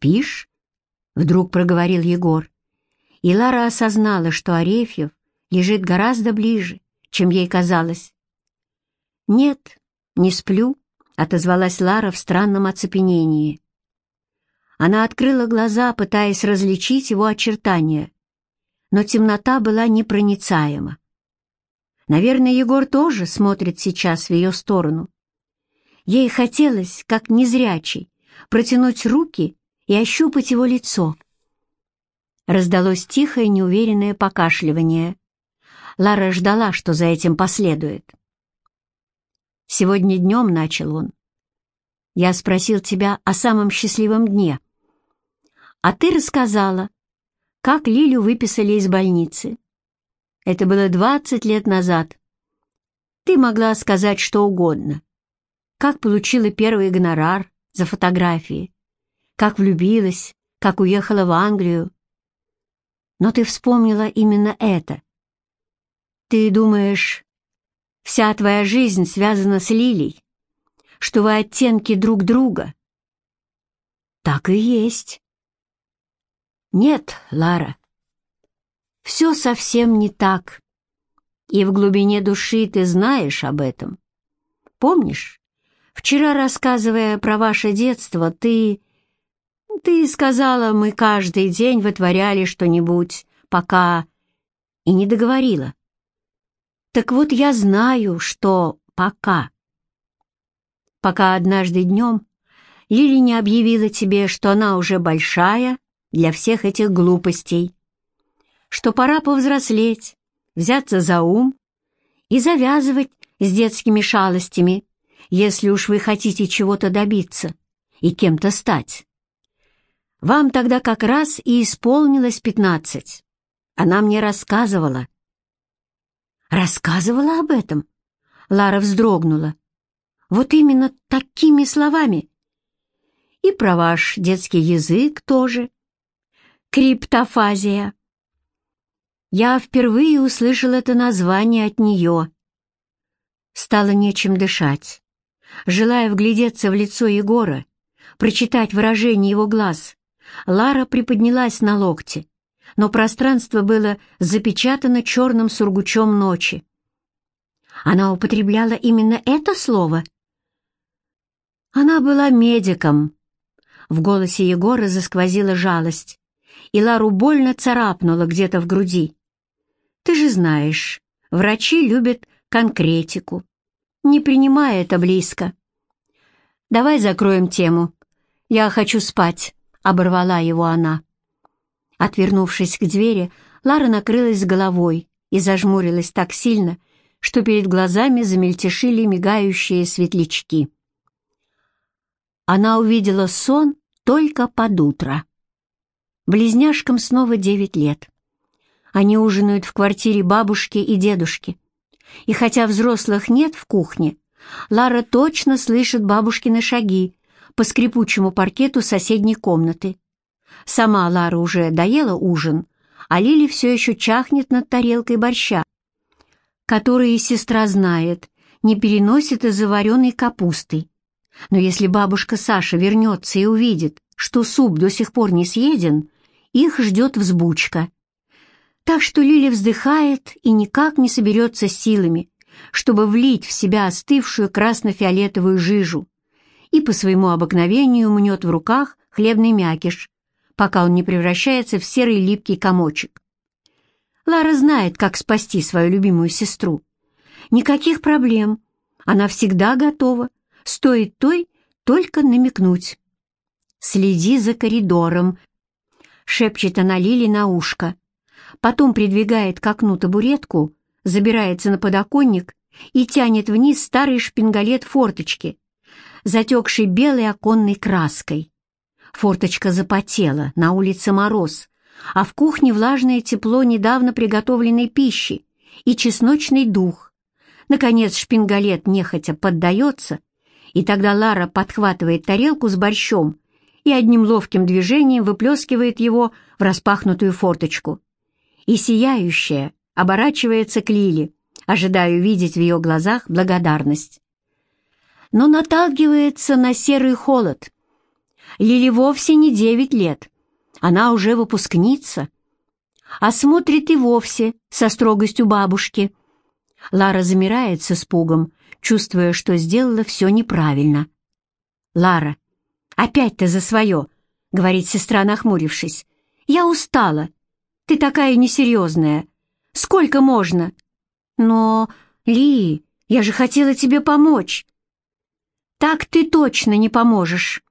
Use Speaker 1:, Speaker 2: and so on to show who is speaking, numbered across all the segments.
Speaker 1: спишь?» — вдруг проговорил Егор. И Лара осознала, что Арефьев лежит гораздо ближе, чем ей казалось. «Нет, не сплю», — отозвалась Лара в странном оцепенении. Она открыла глаза, пытаясь различить его очертания, но темнота была непроницаема. Наверное, Егор тоже смотрит сейчас в ее сторону. Ей хотелось, как незрячий, протянуть руки и ощупать его лицо. Раздалось тихое, неуверенное покашливание. Лара ждала, что за этим последует. «Сегодня днем», — начал он, — «я спросил тебя о самом счастливом дне. А ты рассказала, как Лилю выписали из больницы. Это было двадцать лет назад. Ты могла сказать что угодно. Как получила первый гонорар за фотографии, как влюбилась, как уехала в Англию. Но ты вспомнила именно это. Ты думаешь, вся твоя жизнь связана с Лилей, что вы оттенки друг друга? Так и есть. Нет, Лара, все совсем не так. И в глубине души ты знаешь об этом. Помнишь, вчера, рассказывая про ваше детство, ты... Ты сказала, мы каждый день вытворяли что-нибудь, пока... И не договорила. Так вот я знаю, что пока. Пока однажды днем Лили не объявила тебе, что она уже большая для всех этих глупостей, что пора повзрослеть, взяться за ум и завязывать с детскими шалостями, если уж вы хотите чего-то добиться и кем-то стать. Вам тогда как раз и исполнилось пятнадцать. Она мне рассказывала. Рассказывала об этом? Лара вздрогнула. Вот именно такими словами. И про ваш детский язык тоже. Криптофазия. Я впервые услышал это название от нее. Стало нечем дышать. Желая вглядеться в лицо Егора, прочитать выражение его глаз, Лара приподнялась на локте, но пространство было запечатано черным сургучом ночи. Она употребляла именно это слово? Она была медиком. В голосе Егора засквозила жалость, и Лару больно царапнула где-то в груди. Ты же знаешь, врачи любят конкретику. Не принимай это близко. Давай закроем тему. Я хочу спать, — оборвала его она. Отвернувшись к двери, Лара накрылась головой и зажмурилась так сильно, что перед глазами замельтешили мигающие светлячки. Она увидела сон только под утро. Близняшкам снова девять лет. Они ужинают в квартире бабушки и дедушки. И хотя взрослых нет в кухне, Лара точно слышит бабушкины шаги по скрипучему паркету соседней комнаты. Сама Лара уже доела ужин, а Лили все еще чахнет над тарелкой борща, который сестра знает, не переносит из заваренной капусты. Но если бабушка Саша вернется и увидит, что суп до сих пор не съеден, их ждет взбучка — так что Лили вздыхает и никак не соберется силами, чтобы влить в себя остывшую красно-фиолетовую жижу и по своему обыкновению мнет в руках хлебный мякиш, пока он не превращается в серый липкий комочек. Лара знает, как спасти свою любимую сестру. Никаких проблем, она всегда готова, стоит той только намекнуть. «Следи за коридором», — шепчет она Лили на ушко, потом придвигает к окну табуретку, забирается на подоконник и тянет вниз старый шпингалет форточки, затекший белой оконной краской. Форточка запотела, на улице мороз, а в кухне влажное тепло недавно приготовленной пищи и чесночный дух. Наконец шпингалет нехотя поддается, и тогда Лара подхватывает тарелку с борщом и одним ловким движением выплескивает его в распахнутую форточку и сияющая оборачивается к Лиле, ожидая увидеть в ее глазах благодарность. Но наталкивается на серый холод. Лили вовсе не девять лет, она уже выпускница, а смотрит и вовсе со строгостью бабушки. Лара замирает с испугом, чувствуя, что сделала все неправильно. «Лара, опять ты за свое!» — говорит сестра, нахмурившись. «Я устала. Ты такая несерьезная. Сколько можно?» «Но, Ли, я же хотела тебе помочь». «Так ты точно не поможешь!»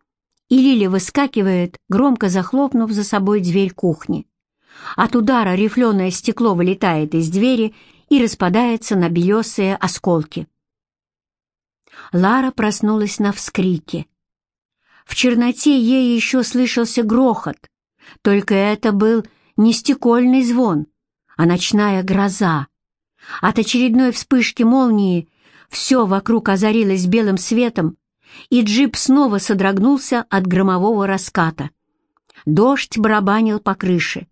Speaker 1: И Лиля выскакивает, громко захлопнув за собой дверь кухни. От удара рифленое стекло вылетает из двери и распадается на белесые осколки. Лара проснулась на вскрике. В черноте ей еще слышался грохот, только это был не стекольный звон, а ночная гроза. От очередной вспышки молнии все вокруг озарилось белым светом, и джип снова содрогнулся от громового раската. Дождь барабанил по крыше.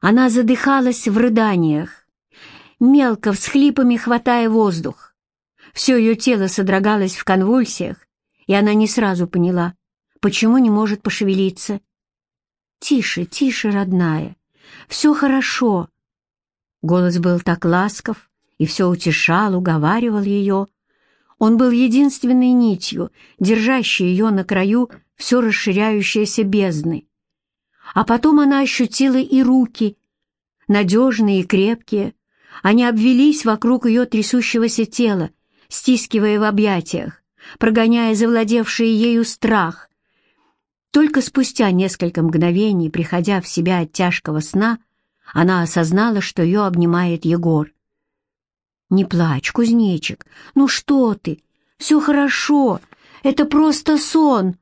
Speaker 1: Она задыхалась в рыданиях, мелко всхлипами хватая воздух. Все ее тело содрогалось в конвульсиях, и она не сразу поняла, почему не может пошевелиться. «Тише, тише, родная, все хорошо». Голос был так ласков и все утешал, уговаривал ее. Он был единственной нитью, держащей ее на краю все расширяющейся бездны. А потом она ощутила и руки, надежные и крепкие. Они обвелись вокруг ее трясущегося тела, стискивая в объятиях, прогоняя завладевший ею страх. Только спустя несколько мгновений, приходя в себя от тяжкого сна, она осознала, что ее обнимает Егор. «Не плачь, кузнечик, ну что ты? Все хорошо, это просто сон!»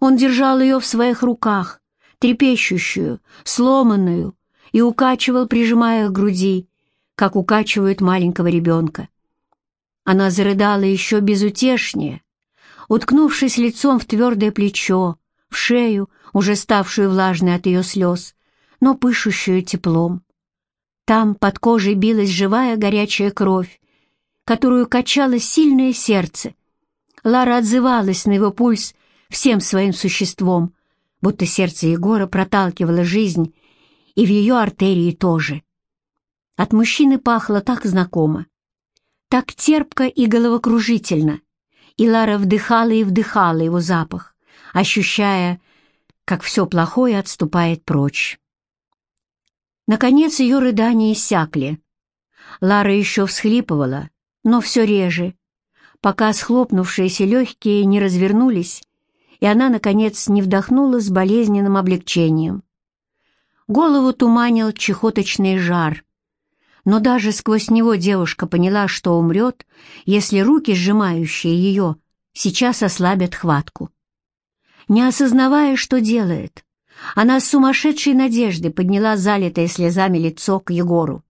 Speaker 1: Он держал ее в своих руках, трепещущую, сломанную, и укачивал, прижимая к груди, как укачивают маленького ребенка. Она зарыдала еще безутешнее, уткнувшись лицом в твердое плечо, в шею, уже ставшую влажной от ее слез, но пышущую теплом. Там под кожей билась живая горячая кровь, которую качало сильное сердце. Лара отзывалась на его пульс всем своим существом, будто сердце Егора проталкивало жизнь, и в ее артерии тоже. От мужчины пахло так знакомо, так терпко и головокружительно, и Лара вдыхала и вдыхала его запах, ощущая, как все плохое отступает прочь. Наконец ее рыдания иссякли. Лара еще всхлипывала, но все реже, пока схлопнувшиеся легкие не развернулись, и она, наконец, не вдохнула с болезненным облегчением. Голову туманил чехоточный жар, но даже сквозь него девушка поняла, что умрет, если руки, сжимающие ее, сейчас ослабят хватку. Не осознавая, что делает, она с сумасшедшей надеждой подняла залитое слезами лицо к Егору.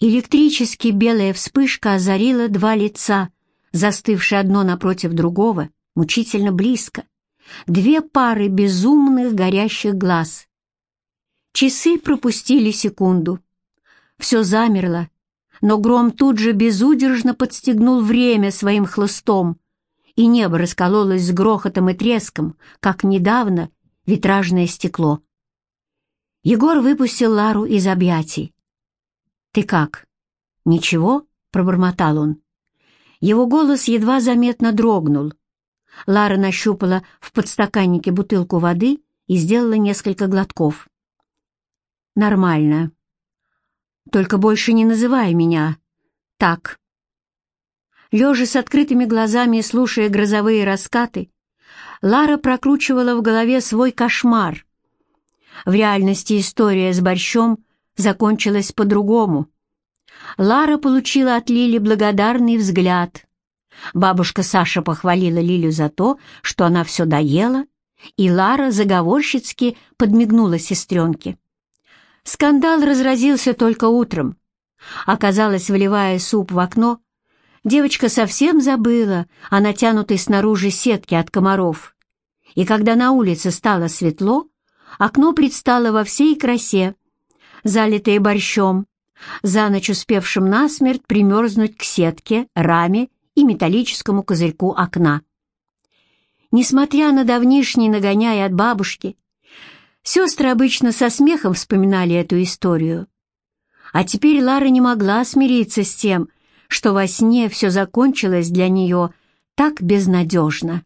Speaker 1: Электрически белая вспышка озарила два лица, застывшие одно напротив другого, мучительно близко. Две пары безумных горящих глаз. Часы пропустили секунду. Все замерло, но гром тут же безудержно подстегнул время своим хлыстом, и небо раскололось с грохотом и треском, как недавно витражное стекло. Егор выпустил Лару из объятий. «Ты как? Ничего?» — пробормотал он. Его голос едва заметно дрогнул. Лара нащупала в подстаканнике бутылку воды и сделала несколько глотков. «Нормально. Только больше не называй меня так». Лежа с открытыми глазами и слушая грозовые раскаты, Лара прокручивала в голове свой кошмар. В реальности история с борщом закончилась по-другому. Лара получила от Лили благодарный взгляд. Бабушка Саша похвалила Лилю за то, что она все доела, и Лара заговорщицки подмигнула сестренке. Скандал разразился только утром. Оказалось, вливая суп в окно, девочка совсем забыла о натянутой снаружи сетке от комаров. И когда на улице стало светло, окно предстало во всей красе, залитое борщом, за ночь успевшим насмерть примерзнуть к сетке, раме и металлическому козырьку окна. несмотря на давнишний нагоняй от бабушки, сестры обычно со смехом вспоминали эту историю. А теперь Лара не могла смириться с тем, что во сне все закончилось для нее так безнадежно.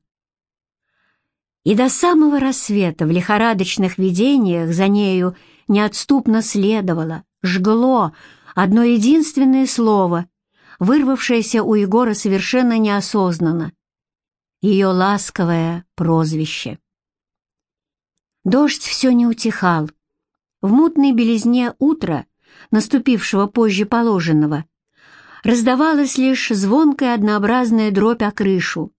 Speaker 1: И до самого рассвета в лихорадочных видениях за нею неотступно следовало, жгло одно единственное слово, вырвавшееся у Егора совершенно неосознанно. Ее ласковое прозвище. Дождь все не утихал. В мутной белизне утра, наступившего позже положенного, раздавалась лишь звонкая однообразная дробь о крышу,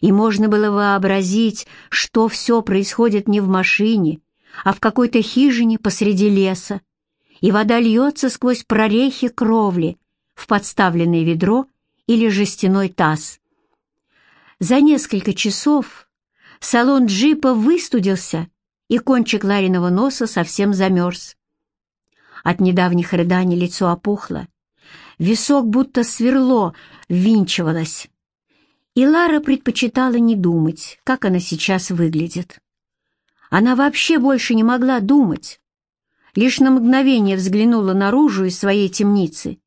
Speaker 1: и можно было вообразить, что все происходит не в машине, а в какой-то хижине посреди леса, и вода льется сквозь прорехи кровли в подставленное ведро или жестяной таз. За несколько часов салон джипа выстудился, и кончик Лариного носа совсем замерз. От недавних рыданий лицо опухло, висок будто сверло ввинчивалось. И Лара предпочитала не думать, как она сейчас выглядит. Она вообще больше не могла думать. Лишь на мгновение взглянула наружу из своей темницы,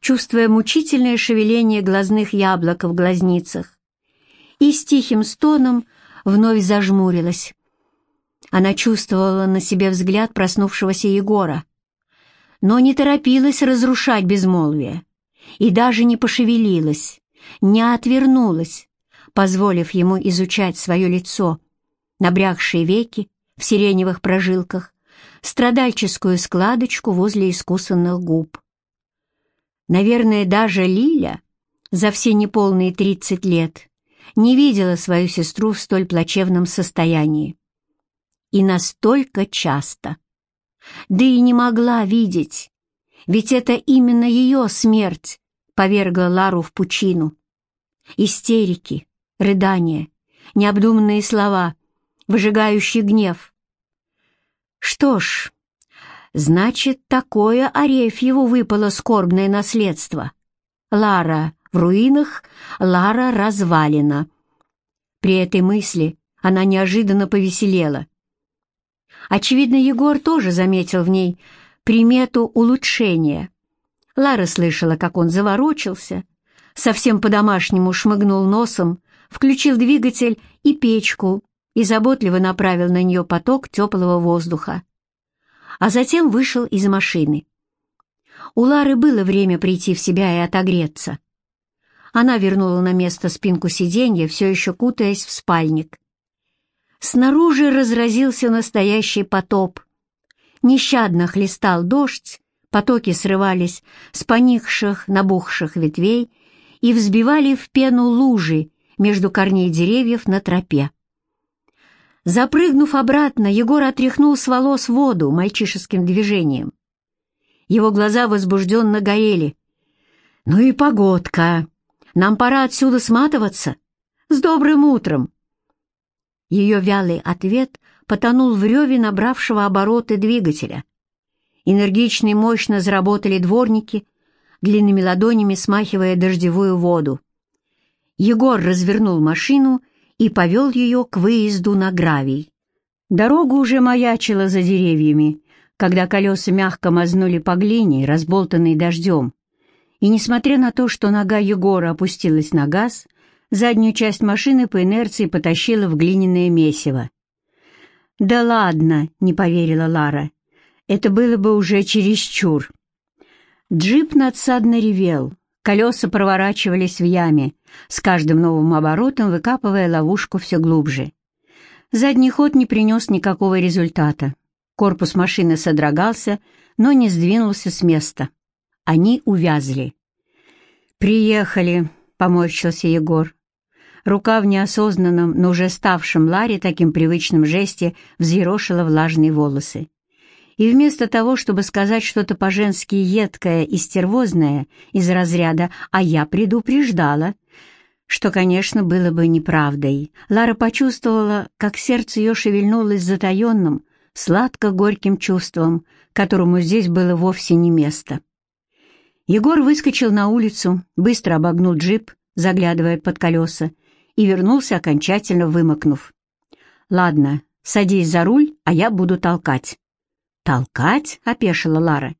Speaker 1: чувствуя мучительное шевеление глазных яблок в глазницах, и с тихим стоном вновь зажмурилась. Она чувствовала на себе взгляд проснувшегося Егора, но не торопилась разрушать безмолвие и даже не пошевелилась, не отвернулась, позволив ему изучать свое лицо, набрякшие веки в сиреневых прожилках, страдальческую складочку возле искусанных губ. Наверное, даже Лиля за все неполные тридцать лет не видела свою сестру в столь плачевном состоянии. И настолько часто. Да и не могла видеть, ведь это именно ее смерть повергла Лару в пучину. Истерики, рыдания, необдуманные слова, выжигающий гнев. Что ж, значит, такое Арефьеву выпало скорбное наследство. Лара в руинах, Лара развалена. При этой мысли она неожиданно повеселела. Очевидно, Егор тоже заметил в ней примету улучшения. Лара слышала, как он заворочился, совсем по-домашнему шмыгнул носом, включил двигатель и печку и заботливо направил на нее поток теплого воздуха. А затем вышел из машины. У Лары было время прийти в себя и отогреться. Она вернула на место спинку сиденья, все еще кутаясь в спальник. Снаружи разразился настоящий потоп. Нещадно хлестал дождь, потоки срывались с поникших, набухших ветвей и взбивали в пену лужи между корней деревьев на тропе. Запрыгнув обратно, Егор отряхнул с волос воду мальчишеским движением. Его глаза возбужденно горели. «Ну и погодка! Нам пора отсюда сматываться! С добрым утром!» Ее вялый ответ потонул в реве набравшего обороты двигателя. Энергично и мощно заработали дворники, длинными ладонями смахивая дождевую воду. Егор развернул машину и повел ее к выезду на гравий. Дорога уже маячила за деревьями, когда колеса мягко мазнули по глине, разболтанной дождем. И несмотря на то, что нога Егора опустилась на газ, заднюю часть машины по инерции потащила в глиняное месиво. «Да ладно!» — не поверила Лара. «Это было бы уже чересчур». Джип надсадно ревел, колеса проворачивались в яме, с каждым новым оборотом выкапывая ловушку все глубже. Задний ход не принес никакого результата. Корпус машины содрогался, но не сдвинулся с места. Они увязли. «Приехали», — поморщился Егор. Рука в неосознанном, но уже ставшем Ларе таким привычным жесте взъерошила влажные волосы. И вместо того, чтобы сказать что-то по-женски едкое и стервозное из разряда «а я предупреждала», что, конечно, было бы неправдой, Лара почувствовала, как сердце ее шевельнулось затаенным, сладко-горьким чувством, которому здесь было вовсе не место. Егор выскочил на улицу, быстро обогнул джип, заглядывая под колеса, и вернулся, окончательно вымокнув. «Ладно, садись за руль, а я буду толкать». «Толкать?» — опешила Лара.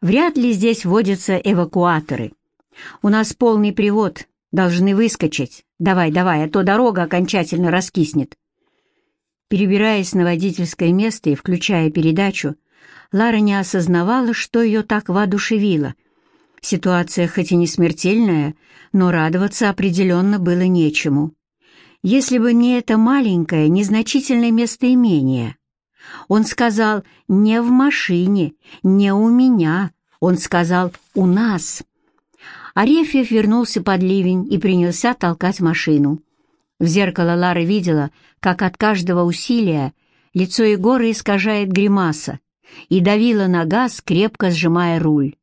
Speaker 1: «Вряд ли здесь водятся эвакуаторы. У нас полный привод, должны выскочить. Давай, давай, а то дорога окончательно раскиснет». Перебираясь на водительское место и включая передачу, Лара не осознавала, что ее так воодушевило. Ситуация хоть и не смертельная, но радоваться определенно было нечему. Если бы не это маленькое, незначительное местоимение. Он сказал «не в машине, не у меня», он сказал «у нас». Арефьев вернулся под ливень и принялся толкать машину. В зеркало Лара видела, как от каждого усилия лицо Егора искажает гримаса, и давила на газ, крепко сжимая руль.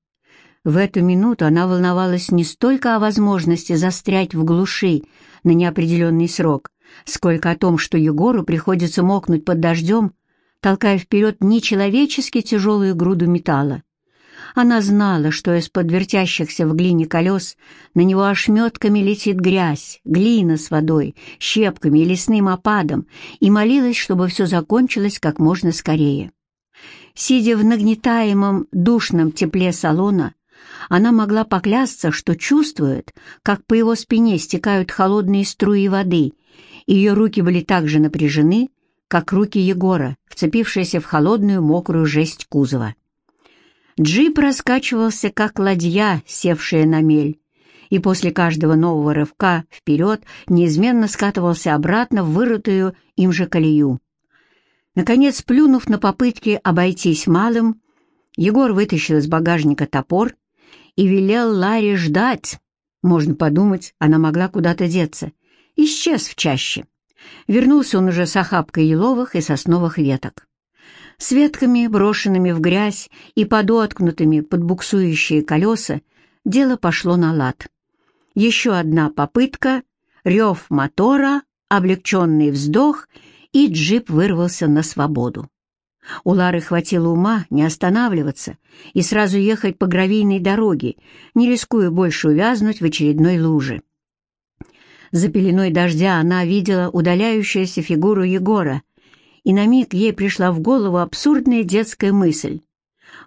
Speaker 1: В эту минуту она волновалась не столько о возможности застрять в глуши на неопределенный срок, сколько о том, что Егору приходится мокнуть под дождем, толкая вперед нечеловечески тяжелую груду металла. Она знала, что из-под вертящихся в глине колес на него ошметками летит грязь, глина с водой, щепками и лесным опадом, и молилась, чтобы все закончилось как можно скорее. Сидя в нагнетаемом душном тепле салона, она могла поклясться, что чувствует, как по его спине стекают холодные струи воды, ее руки были так же напряжены, как руки Егора, вцепившиеся в холодную мокрую жесть кузова. Джип раскачивался, как ладья, севшая на мель, и после каждого нового рывка вперед неизменно скатывался обратно в вырытую им же колею. Наконец, плюнув на попытки обойтись малым, Егор вытащил из багажника топор и велел Ларе ждать. Можно подумать, она могла куда-то деться. Исчез в чаще. Вернулся он уже с охапкой еловых и сосновых веток с ветками, брошенными в грязь и подоткнутыми под буксующие колеса, дело пошло на лад. Еще одна попытка, рев мотора, облегченный вздох, и джип вырвался на свободу. У Лары хватило ума не останавливаться и сразу ехать по гравийной дороге, не рискуя больше увязнуть в очередной луже. За пеленой дождя она видела удаляющуюся фигуру Егора, и на миг ей пришла в голову абсурдная детская мысль.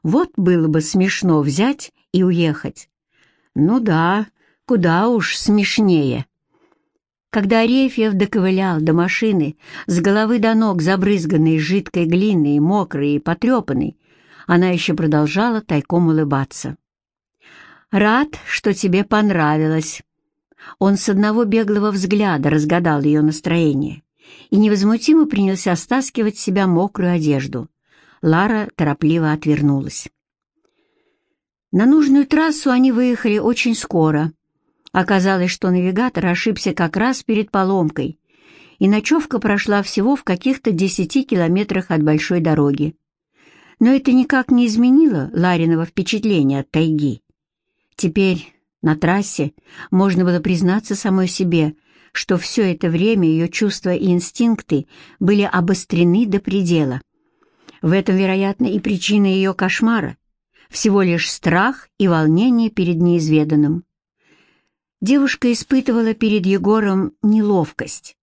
Speaker 1: Вот было бы смешно взять и уехать. Ну да, куда уж смешнее. Когда Арефьев доковылял до машины, с головы до ног забрызганной жидкой глиной, мокрой и потрепанной, она еще продолжала тайком улыбаться. «Рад, что тебе понравилось». Он с одного беглого взгляда разгадал ее настроение и невозмутимо принялся стаскивать себя мокрую одежду. Лара торопливо отвернулась. На нужную трассу они выехали очень скоро. Оказалось, что навигатор ошибся как раз перед поломкой, и ночевка прошла всего в каких-то десяти километрах от большой дороги. Но это никак не изменило Лариного впечатления от тайги. Теперь на трассе можно было признаться самой себе — что все это время ее чувства и инстинкты были обострены до предела. В этом, вероятно, и причина ее кошмара, всего лишь страх и волнение перед неизведанным. Девушка испытывала перед Егором неловкость.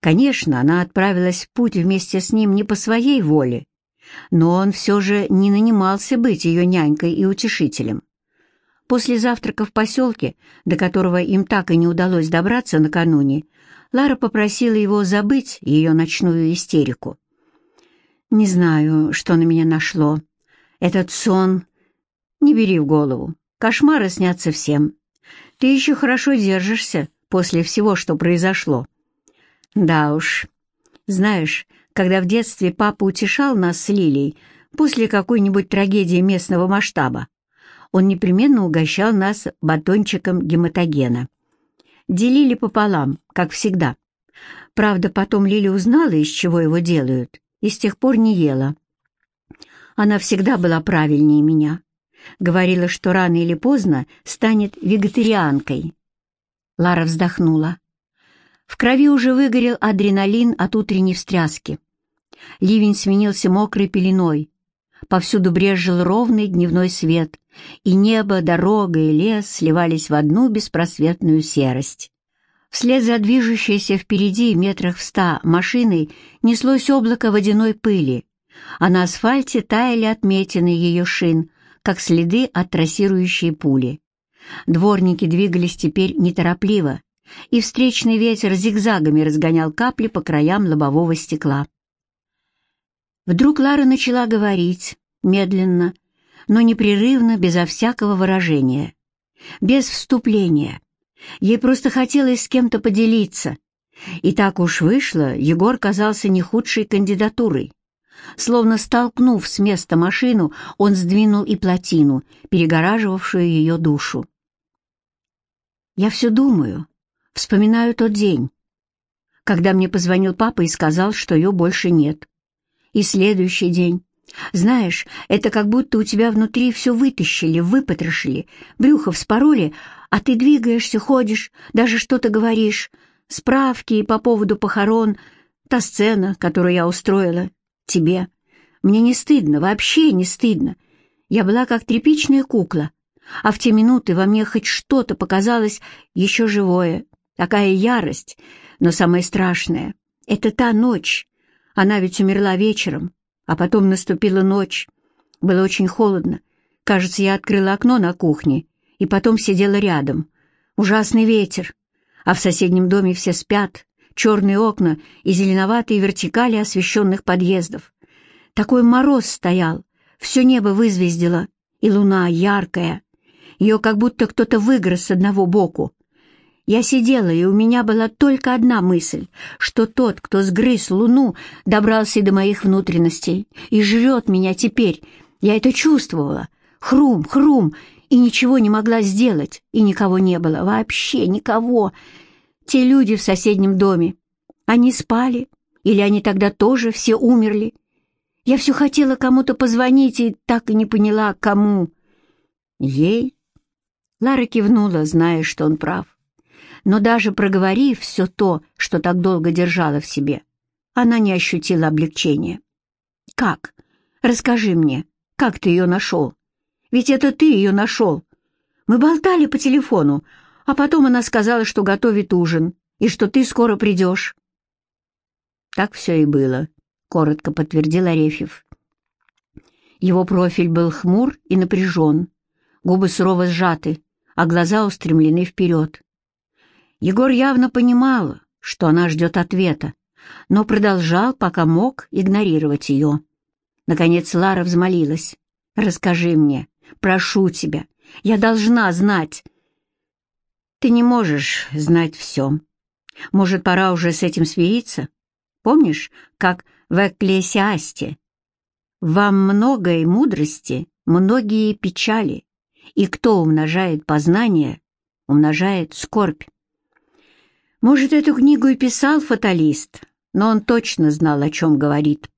Speaker 1: Конечно, она отправилась в путь вместе с ним не по своей воле, но он все же не нанимался быть ее нянькой и утешителем. После завтрака в поселке, до которого им так и не удалось добраться накануне, Лара попросила его забыть ее ночную истерику. «Не знаю, что на меня нашло. Этот сон... Не бери в голову. Кошмары снятся всем. Ты еще хорошо держишься после всего, что произошло». «Да уж. Знаешь, когда в детстве папа утешал нас с Лилей после какой-нибудь трагедии местного масштаба, он непременно угощал нас батончиком гематогена. Делили пополам, как всегда. Правда, потом Лили узнала, из чего его делают, и с тех пор не ела. Она всегда была правильнее меня. Говорила, что рано или поздно станет вегетарианкой. Лара вздохнула. В крови уже выгорел адреналин от утренней встряски. Ливень сменился мокрой пеленой. Повсюду брезжил ровный дневной свет, и небо, дорога и лес сливались в одну беспросветную серость. Вслед за движущейся впереди метрах в ста машиной неслось облако водяной пыли, а на асфальте таяли отметины ее шин, как следы от трассирующей пули. Дворники двигались теперь неторопливо, и встречный ветер зигзагами разгонял капли по краям лобового стекла. Вдруг Лара начала говорить, медленно, но непрерывно, безо всякого выражения, без вступления. Ей просто хотелось с кем-то поделиться. И так уж вышло, Егор казался не худшей кандидатурой. Словно столкнув с места машину, он сдвинул и плотину, перегораживавшую ее душу. «Я все думаю, вспоминаю тот день, когда мне позвонил папа и сказал, что ее больше нет. И следующий день. Знаешь, это как будто у тебя внутри все вытащили, выпотрошили, брюхо вспороли, а ты двигаешься, ходишь, даже что-то говоришь. Справки по поводу похорон, та сцена, которую я устроила тебе. Мне не стыдно, вообще не стыдно. Я была как тряпичная кукла, а в те минуты во мне хоть что-то показалось еще живое. Такая ярость, но самое страшное — это та ночь. Она ведь умерла вечером, а потом наступила ночь. Было очень холодно. Кажется, я открыла окно на кухне и потом сидела рядом. Ужасный ветер, а в соседнем доме все спят, черные окна и зеленоватые вертикали освещенных подъездов. Такой мороз стоял, все небо вызвездило, и луна яркая. Ее как будто кто-то выгрыз с одного боку. Я сидела, и у меня была только одна мысль, что тот, кто сгрыз луну, добрался до моих внутренностей и жрет меня теперь. Я это чувствовала. Хрум, хрум, и ничего не могла сделать, и никого не было, вообще никого. Те люди в соседнем доме, они спали, или они тогда тоже все умерли? Я все хотела кому-то позвонить и так и не поняла, кому. Ей? Лара кивнула, зная, что он прав. Но даже проговорив все то, что так долго держала в себе, она не ощутила облегчения. «Как? Расскажи мне, как ты ее нашел?» Ведь это ты ее нашел. Мы болтали по телефону, а потом она сказала, что готовит ужин, и что ты скоро придешь». «Так все и было», — коротко подтвердил Арефьев. Его профиль был хмур и напряжен, губы сурово сжаты, а глаза устремлены вперед. Егор явно понимал, что она ждет ответа, но продолжал, пока мог, игнорировать ее. Наконец Лара взмолилась. «Расскажи мне, Прошу тебя, я должна знать. Ты не можешь знать все. Может, пора уже с этим смириться? Помнишь, как в Экклесиасте? Вам многое мудрости, многие печали, и кто умножает познание, умножает скорбь. Может, эту книгу и писал фаталист, но он точно знал, о чем говорит.